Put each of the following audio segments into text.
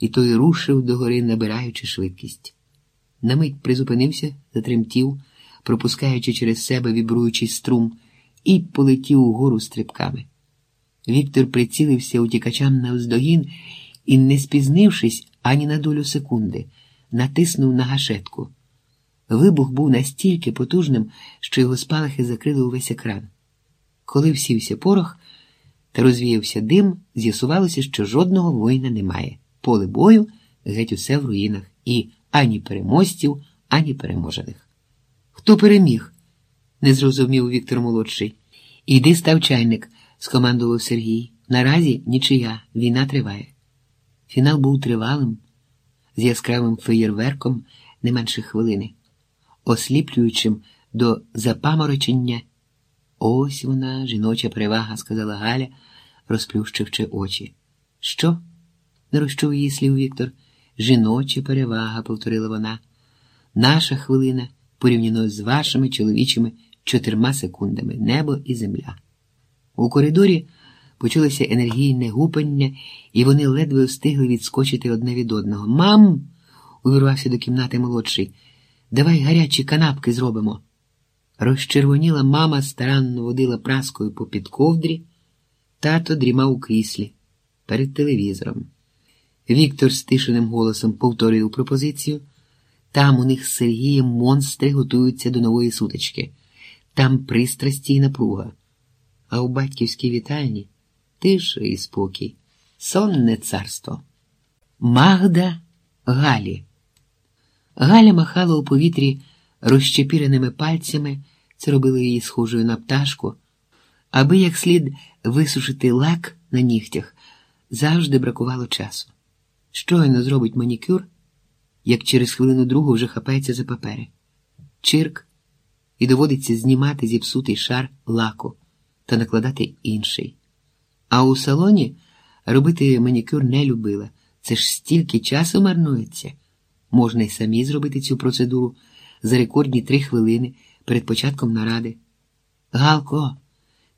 і той рушив догори, набираючи швидкість. На мить призупинився, затремтів, пропускаючи через себе вібруючий струм, і полетів угору стрибками. Віктор прицілився утікачам на вздогін і, не спізнившись ані на долю секунди, натиснув на гашетку. Вибух був настільки потужним, що його спалахи закрили увесь екран. Коли всівся порох та розвіявся дим, з'ясувалося, що жодного воїна немає. Поле бою геть усе в руїнах, і ані переможців, ані переможених. Хто переміг? не зрозумів Віктор молодший. Іди став чайник, скомандував Сергій. Наразі нічия, війна триває. Фінал був тривалим, з яскравим феєрверком не менше хвилини, осліплюючим до запаморочення. Ось вона, жіноча перевага, сказала Галя, розплющивши очі. Що? Не розчув її слів Віктор. Жіноча перевага, повторила вона. Наша хвилина порівняно з вашими чоловічими чотирма секундами небо і земля. У коридорі почулося енергійне гупання, і вони ледве встигли відскочити одне від одного. Мам, увірвався до кімнати молодший, давай гарячі канапки зробимо. Розчервоніла мама старанно водила праскою по під ковдрі, тато дрімав у кріслі перед телевізором. Віктор стишеним голосом повторив пропозицію. Там у них з Сергієм монстри готуються до нової сутички, там пристрасті й напруга. А у батьківській вітальні тиша і спокій, сонне царство. Магда Галі. Галя махала у повітрі розчепіреними пальцями, це робило її схожою на пташку, аби як слід висушити лак на нігтях, завжди бракувало часу. Щойно зробить манікюр, як через хвилину другу вже хапається за папери. Чирк, і доводиться знімати зіпсутий шар лаку та накладати інший. А у салоні робити манікюр не любила. Це ж стільки часу марнується. Можна й самі зробити цю процедуру за рекордні три хвилини перед початком наради. Галко,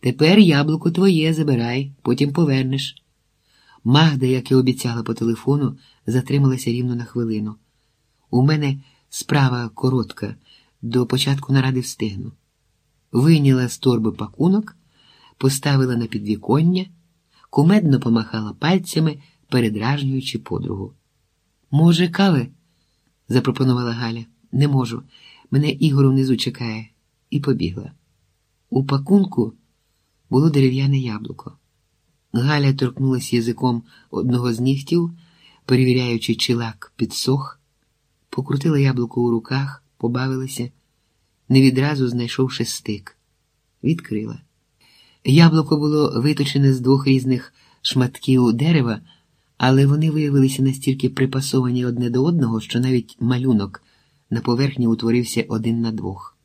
тепер яблуко твоє забирай, потім повернеш. Магда, як і обіцяла по телефону, затрималася рівно на хвилину. У мене справа коротка, до початку наради встигну. Вийняла з торби пакунок, поставила на підвіконня, кумедно помахала пальцями, передражнюючи подругу. Може, кави? запропонувала Галя. Не можу. Мене Ігор внизу чекає, і побігла. У пакунку було дерев'яне яблуко. Галя торкнулася язиком одного з нігтів, перевіряючи, чи лак підсох, покрутила яблуко у руках, побавилася, не відразу знайшовши стик. Відкрила. Яблуко було виточене з двох різних шматків дерева, але вони виявилися настільки припасовані одне до одного, що навіть малюнок на поверхні утворився один на двох.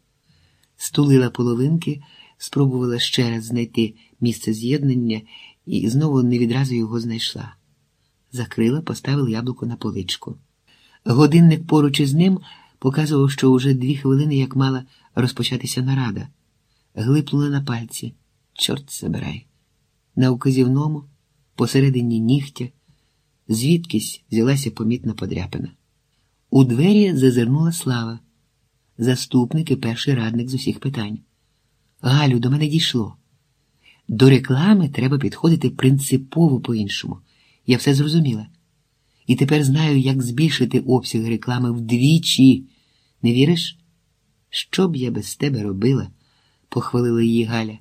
Стулила половинки, спробувала ще раз знайти місце з'єднання і знову не відразу його знайшла. Закрила, поставила яблуко на поличку. Годинник поруч із ним показував, що уже дві хвилини як мала розпочатися нарада. Глипнула на пальці. Чорт забирай. На указівному, посередині нігтя, звідкись взялася помітна подряпина. У двері зазирнула слава, заступник і перший радник з усіх питань. Галю, до мене дійшло. До реклами треба підходити принципово по-іншому. Я все зрозуміла. І тепер знаю, як збільшити обсяг реклами вдвічі. Не віриш? Що б я без тебе робила? похвалила її Галя.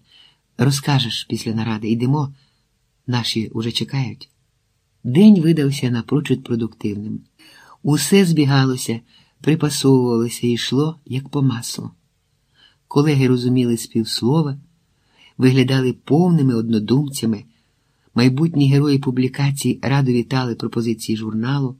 Розкажеш після наради, йдемо, наші уже чекають. День видався напрочуд продуктивним. Усе збігалося, припасовувалося і йшло, як по маслу. Колеги розуміли співслова, виглядали повними однодумцями. Майбутні герої публікацій радо вітали пропозиції журналу.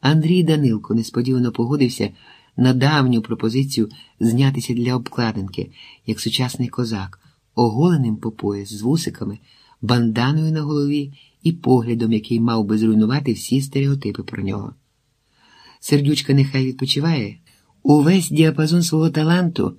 Андрій Данилко несподівано погодився на давню пропозицію знятися для обкладинки, як сучасний козак, оголеним по пояс з вусиками, банданою на голові і поглядом, який мав би зруйнувати всі стереотипи про нього. Сердючка нехай відпочиває увесь діапазон свого таланту.